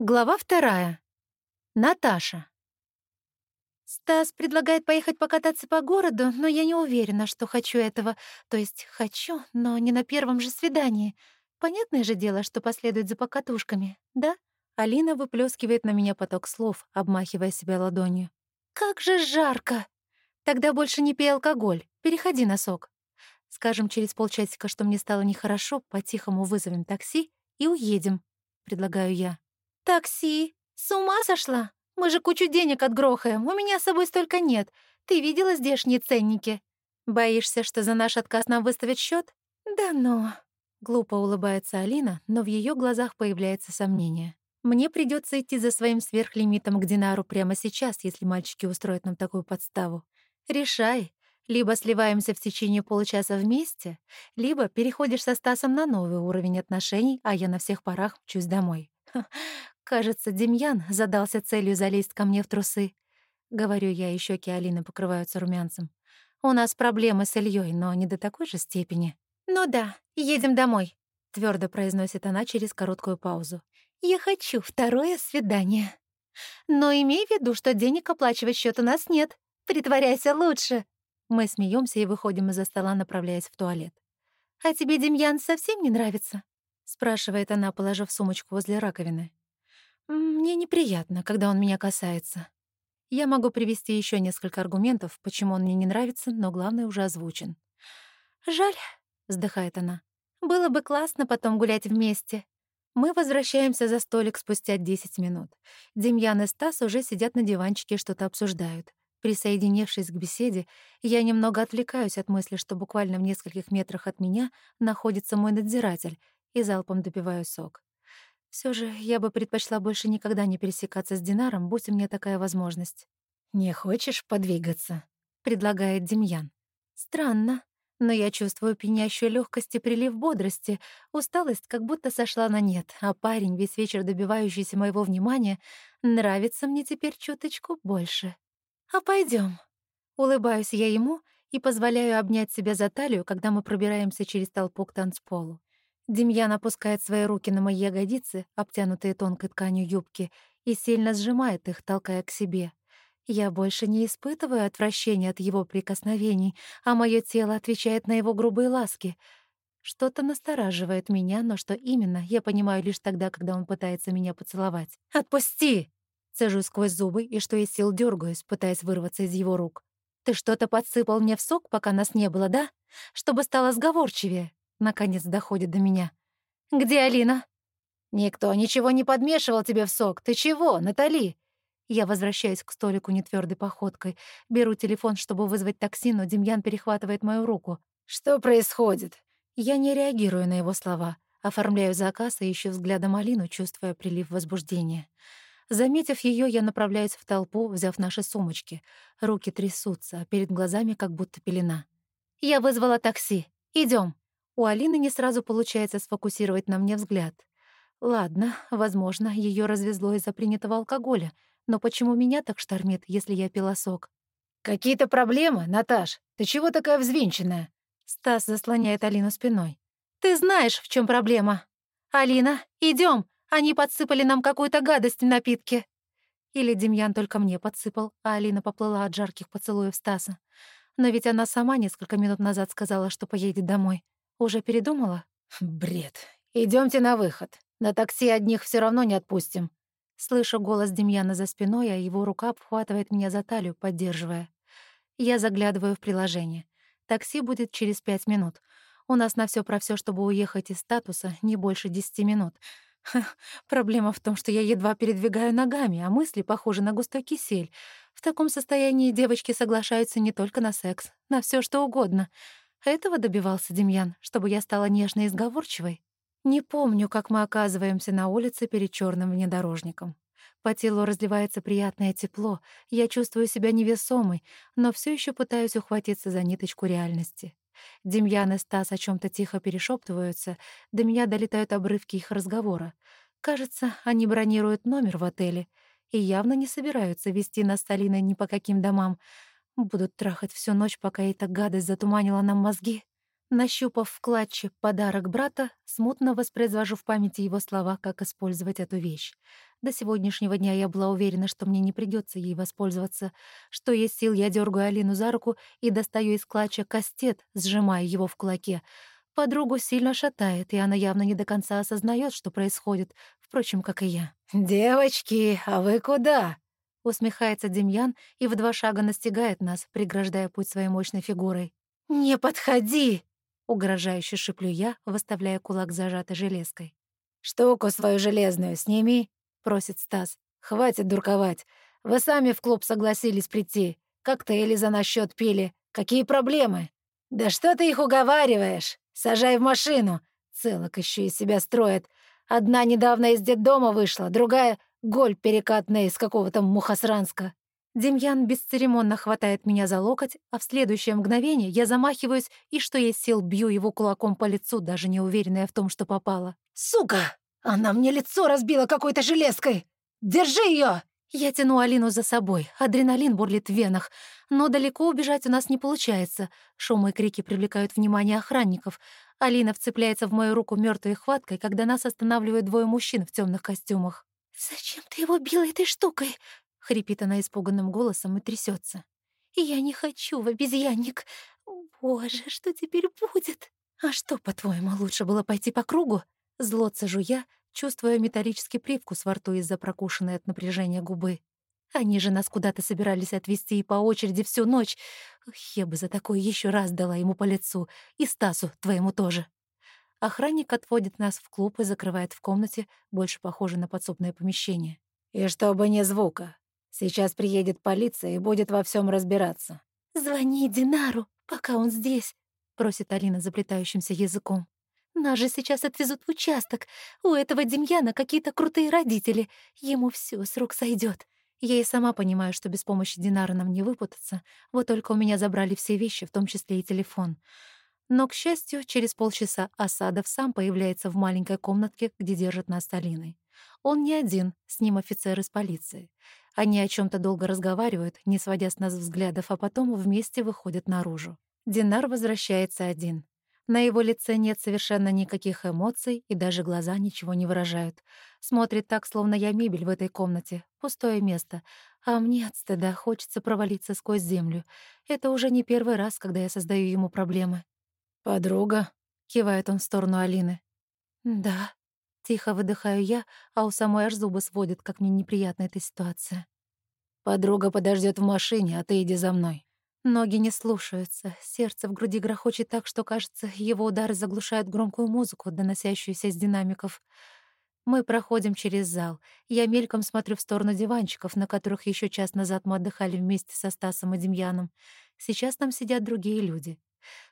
Глава вторая. Наташа. Стас предлагает поехать покататься по городу, но я не уверена, что хочу этого. То есть хочу, но не на первом же свидании. Понятное же дело, что последует за покатушками, да? Алина выплескивает на меня поток слов, обмахивая себя ладонью. «Как же жарко! Тогда больше не пей алкоголь, переходи на сок. Скажем через полчасика, что мне стало нехорошо, по-тихому вызовем такси и уедем», — предлагаю я. «Такси? С ума сошла? Мы же кучу денег отгрохаем, у меня с собой столько нет. Ты видела здешние ценники? Боишься, что за наш отказ нам выставят счет? Да ну...» Глупо улыбается Алина, но в ее глазах появляется сомнение. «Мне придется идти за своим сверхлимитом к Динару прямо сейчас, если мальчики устроят нам такую подставу. Решай. Либо сливаемся в течение получаса вместе, либо переходишь со Стасом на новый уровень отношений, а я на всех парах мчусь домой. Кажется, Демьян задался целью залезть ко мне в трусы. Говорю я, и щеки Алины покрываются румянцем. У нас проблемы с Ильей, но не до такой же степени. «Ну да, едем домой», — твердо произносит она через короткую паузу. «Я хочу второе свидание. Но имей в виду, что денег оплачивать счет у нас нет. Притворяйся лучше». Мы смеемся и выходим из-за стола, направляясь в туалет. «А тебе Демьян совсем не нравится?» — спрашивает она, положив сумочку возле раковины. Мне неприятно, когда он меня касается. Я могу привести еще несколько аргументов, почему он мне не нравится, но главное уже озвучен. «Жаль», — вздыхает она. «Было бы классно потом гулять вместе». Мы возвращаемся за столик спустя 10 минут. Демьян и Стас уже сидят на диванчике и что-то обсуждают. Присоединившись к беседе, я немного отвлекаюсь от мысли, что буквально в нескольких метрах от меня находится мой надзиратель, и залпом допиваю сок. Все же я бы предпочла больше никогда не пересекаться с Динаром, будь у меня такая возможность. «Не хочешь подвигаться?» — предлагает Демьян. «Странно, но я чувствую пенящую легкость и прилив бодрости. Усталость как будто сошла на нет, а парень, весь вечер добивающийся моего внимания, нравится мне теперь чуточку больше. А пойдем. Улыбаюсь я ему и позволяю обнять себя за талию, когда мы пробираемся через толпу к танцполу. Демьян опускает свои руки на мои ягодицы, обтянутые тонкой тканью юбки, и сильно сжимает их, толкая к себе. Я больше не испытываю отвращения от его прикосновений, а мое тело отвечает на его грубые ласки. Что-то настораживает меня, но что именно, я понимаю лишь тогда, когда он пытается меня поцеловать. «Отпусти!» Цежу сквозь зубы и что из сил дергаюсь, пытаясь вырваться из его рук. «Ты что-то подсыпал мне в сок, пока нас не было, да? Чтобы стало сговорчивее?» Наконец доходит до меня. «Где Алина?» «Никто ничего не подмешивал тебе в сок. Ты чего, Натали?» Я возвращаюсь к столику нетвёрдой походкой. Беру телефон, чтобы вызвать такси, но Демьян перехватывает мою руку. «Что происходит?» Я не реагирую на его слова. Оформляю заказ и ищу взглядом Алину, чувствуя прилив возбуждения. Заметив ее, я направляюсь в толпу, взяв наши сумочки. Руки трясутся, а перед глазами как будто пелена. «Я вызвала такси. Идем. У Алины не сразу получается сфокусировать на мне взгляд. Ладно, возможно, ее развезло из-за принятого алкоголя, но почему меня так штормит, если я пила сок? «Какие-то проблемы, Наташ? Ты чего такая взвинченная?» Стас заслоняет Алину спиной. «Ты знаешь, в чем проблема. Алина, идем. Они подсыпали нам какую-то гадость в напитке». Или Демьян только мне подсыпал, а Алина поплыла от жарких поцелуев Стаса. Но ведь она сама несколько минут назад сказала, что поедет домой. Уже передумала? Бред. Идемте на выход. На такси одних все равно не отпустим. Слышу голос Демьяна за спиной, а его рука обхватывает меня за талию, поддерживая. Я заглядываю в приложение. Такси будет через пять минут. У нас на все про все, чтобы уехать из статуса, не больше десяти минут. Ха, проблема в том, что я едва передвигаю ногами, а мысли похожи на густой кисель. В таком состоянии девочки соглашаются не только на секс, на все что угодно — этого добивался Демьян, чтобы я стала нежной и сговорчивой. Не помню, как мы оказываемся на улице перед черным внедорожником. По телу разливается приятное тепло, я чувствую себя невесомой, но все еще пытаюсь ухватиться за ниточку реальности. Демьян и Стас о чем то тихо перешептываются, до меня долетают обрывки их разговора. Кажется, они бронируют номер в отеле и явно не собираются вести нас с Алиной ни по каким домам, Будут трахать всю ночь, пока эта гадость затуманила нам мозги. Нащупав в клатче подарок брата, смутно воспроизвожу в памяти его слова, как использовать эту вещь. До сегодняшнего дня я была уверена, что мне не придется ей воспользоваться. Что есть сил, я дергаю Алину за руку и достаю из клатча кастет, сжимая его в кулаке. Подругу сильно шатает, и она явно не до конца осознает, что происходит, впрочем, как и я. «Девочки, а вы куда?» Усмехается Демьян и в два шага настигает нас, преграждая путь своей мощной фигурой. «Не подходи!» Угрожающе шиплю я, выставляя кулак зажатой железкой. «Штуку свою железную сними», — просит Стас. «Хватит дурковать. Вы сами в клуб согласились прийти. Коктейли за наш счет пили. Какие проблемы?» «Да что ты их уговариваешь? Сажай в машину!» Целок еще из себя строят. Одна недавно из детдома вышла, другая — голь перекатная из какого-то Мухосранска. Демьян бесцеремонно хватает меня за локоть, а в следующее мгновение я замахиваюсь и, что есть сил, бью его кулаком по лицу, даже не уверенная в том, что попала. «Сука! Она мне лицо разбила какой-то железкой! Держи ее! Я тяну Алину за собой, адреналин бурлит в венах, но далеко убежать у нас не получается. Шум и крики привлекают внимание охранников. Алина вцепляется в мою руку мертвой хваткой, когда нас останавливают двое мужчин в темных костюмах. «Зачем ты его била этой штукой?» Хрипит она испуганным голосом и трясется. «Я не хочу в обезьянник. Боже, что теперь будет?» «А что, по-твоему, лучше было пойти по кругу?» Зло цежу я, чувствуя металлический привкус во рту из-за прокушенной от напряжения губы. Они же нас куда-то собирались отвезти и по очереди всю ночь. Я бы за такое еще раз дала ему по лицу. И Стасу, твоему тоже. Охранник отводит нас в клуб и закрывает в комнате, больше похоже на подсобное помещение. «И чтобы не звука. Сейчас приедет полиция и будет во всем разбираться. «Звони Динару, пока он здесь», — просит Алина заплетающимся языком. «Нас же сейчас отвезут в участок. У этого Демьяна какие-то крутые родители. Ему все с рук сойдет. Я и сама понимаю, что без помощи Динара нам не выпутаться. Вот только у меня забрали все вещи, в том числе и телефон. Но, к счастью, через полчаса Асадов сам появляется в маленькой комнатке, где держат нас с Алиной. Он не один, с ним офицер из полиции. Они о чем то долго разговаривают, не сводя с нас взглядов, а потом вместе выходят наружу. Динар возвращается один. На его лице нет совершенно никаких эмоций, и даже глаза ничего не выражают. Смотрит так, словно я мебель в этой комнате, пустое место. А мне от стыда хочется провалиться сквозь землю. Это уже не первый раз, когда я создаю ему проблемы. «Подруга?» — кивает он в сторону Алины. «Да», Тихо выдыхаю я, а у самой аж зубы сводят, как мне неприятна эта ситуация. «Подруга подождет в машине, а ты иди за мной». Ноги не слушаются, сердце в груди грохочет так, что, кажется, его удары заглушают громкую музыку, доносящуюся из динамиков. Мы проходим через зал. Я мельком смотрю в сторону диванчиков, на которых еще час назад мы отдыхали вместе со Стасом и Демьяном. Сейчас там сидят другие люди.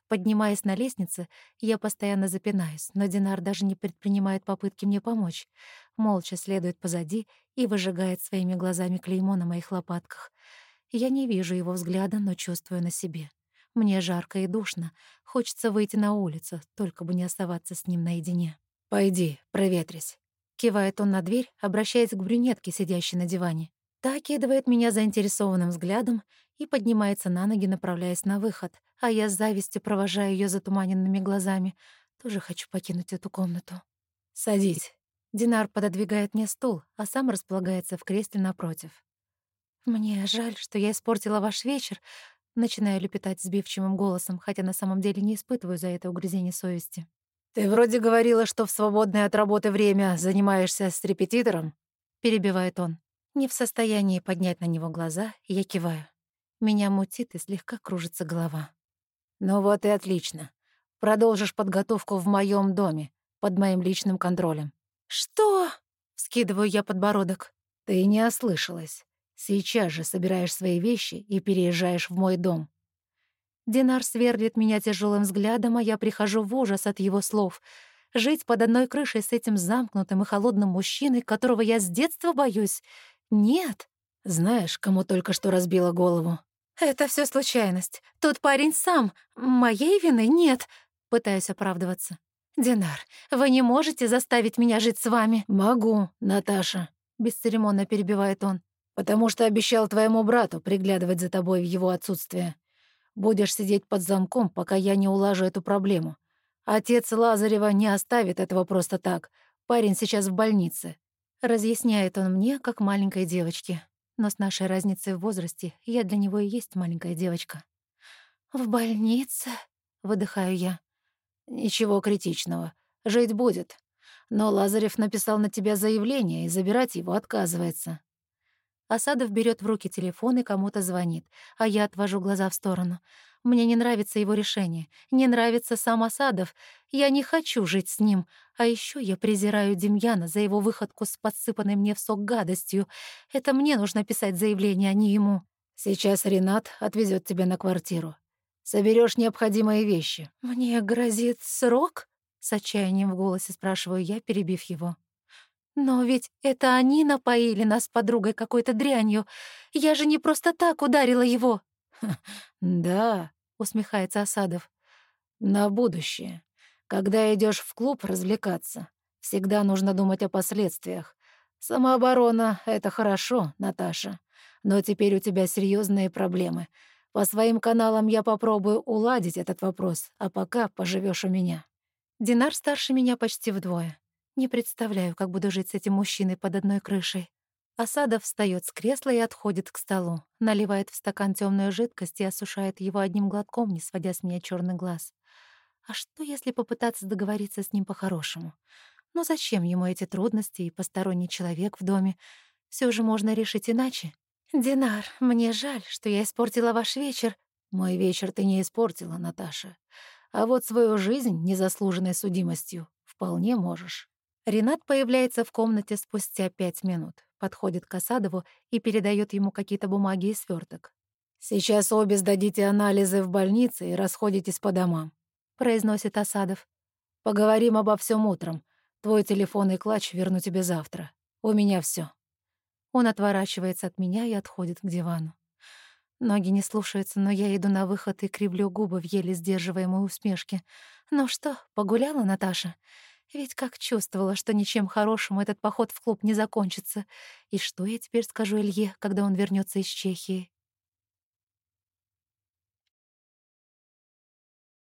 Поднимаясь на лестнице, я постоянно запинаюсь, но Динар даже не предпринимает попытки мне помочь. Молча следует позади и выжигает своими глазами клеймо на моих лопатках. Я не вижу его взгляда, но чувствую на себе. Мне жарко и душно. Хочется выйти на улицу, только бы не оставаться с ним наедине. «Пойди, проветрись», — кивает он на дверь, обращаясь к брюнетке, сидящей на диване. Та кидывает меня заинтересованным взглядом и поднимается на ноги, направляясь на выход, а я с завистью провожаю ее затуманенными глазами. Тоже хочу покинуть эту комнату. «Садись». Динар пододвигает мне стул, а сам располагается в кресле напротив. «Мне жаль, что я испортила ваш вечер», начинаю лепетать сбивчивым голосом, хотя на самом деле не испытываю за это угрызение совести. «Ты вроде говорила, что в свободное от работы время занимаешься с репетитором?» — перебивает он. Не в состоянии поднять на него глаза, я киваю. Меня мутит и слегка кружится голова. «Ну вот и отлично. Продолжишь подготовку в моем доме, под моим личным контролем». «Что?» — вскидываю я подбородок. «Ты не ослышалась. Сейчас же собираешь свои вещи и переезжаешь в мой дом». Динар сверлит меня тяжелым взглядом, а я прихожу в ужас от его слов. Жить под одной крышей с этим замкнутым и холодным мужчиной, которого я с детства боюсь, нет. Знаешь, кому только что разбила голову? Это все случайность. Тот парень сам. Моей вины нет. Пытаюсь оправдываться. Динар, вы не можете заставить меня жить с вами? Могу, Наташа. Бесцеремонно перебивает он. Потому что обещал твоему брату приглядывать за тобой в его отсутствие. Будешь сидеть под замком, пока я не улажу эту проблему. Отец Лазарева не оставит этого просто так. Парень сейчас в больнице. Разъясняет он мне, как маленькой девочке. Но с нашей разницей в возрасте я для него и есть маленькая девочка. «В больнице?» — выдыхаю я. «Ничего критичного. Жить будет. Но Лазарев написал на тебя заявление, и забирать его отказывается». Асадов берет в руки телефон и кому-то звонит, а я отвожу глаза в сторону. Мне не нравится его решение, не нравится сам Асадов. Я не хочу жить с ним. А еще я презираю Демьяна за его выходку с подсыпанной мне в сок гадостью. Это мне нужно писать заявление, а не ему. Сейчас Ренат отвезет тебя на квартиру. Соберешь необходимые вещи. Мне грозит срок? С отчаянием в голосе спрашиваю я, перебив его. Но ведь это они напоили нас подругой какой-то дрянью. Я же не просто так ударила его. Да, — усмехается Осадов. «На будущее. Когда идешь в клуб развлекаться, всегда нужно думать о последствиях. Самооборона — это хорошо, Наташа, но теперь у тебя серьезные проблемы. По своим каналам я попробую уладить этот вопрос, а пока поживешь у меня». Динар старше меня почти вдвое. Не представляю, как буду жить с этим мужчиной под одной крышей. Осадов встает с кресла и отходит к столу, наливает в стакан темную жидкость и осушает его одним глотком, не сводя с меня черный глаз. А что, если попытаться договориться с ним по-хорошему? Но зачем ему эти трудности и посторонний человек в доме? Все же можно решить иначе. «Динар, мне жаль, что я испортила ваш вечер». «Мой вечер ты не испортила, Наташа. А вот свою жизнь незаслуженной судимостью вполне можешь». Ренат появляется в комнате спустя пять минут подходит к Осадову и передает ему какие-то бумаги и сверток. «Сейчас обе сдадите анализы в больнице и расходитесь по домам», — произносит Осадов. «Поговорим обо всем утром. Твой телефон и клатч верну тебе завтра. У меня все. Он отворачивается от меня и отходит к дивану. Ноги не слушаются, но я иду на выход и кривлю губы в еле сдерживаемой усмешке. «Ну что, погуляла Наташа?» Ведь как чувствовала, что ничем хорошим этот поход в клуб не закончится. И что я теперь скажу Илье, когда он вернется из Чехии?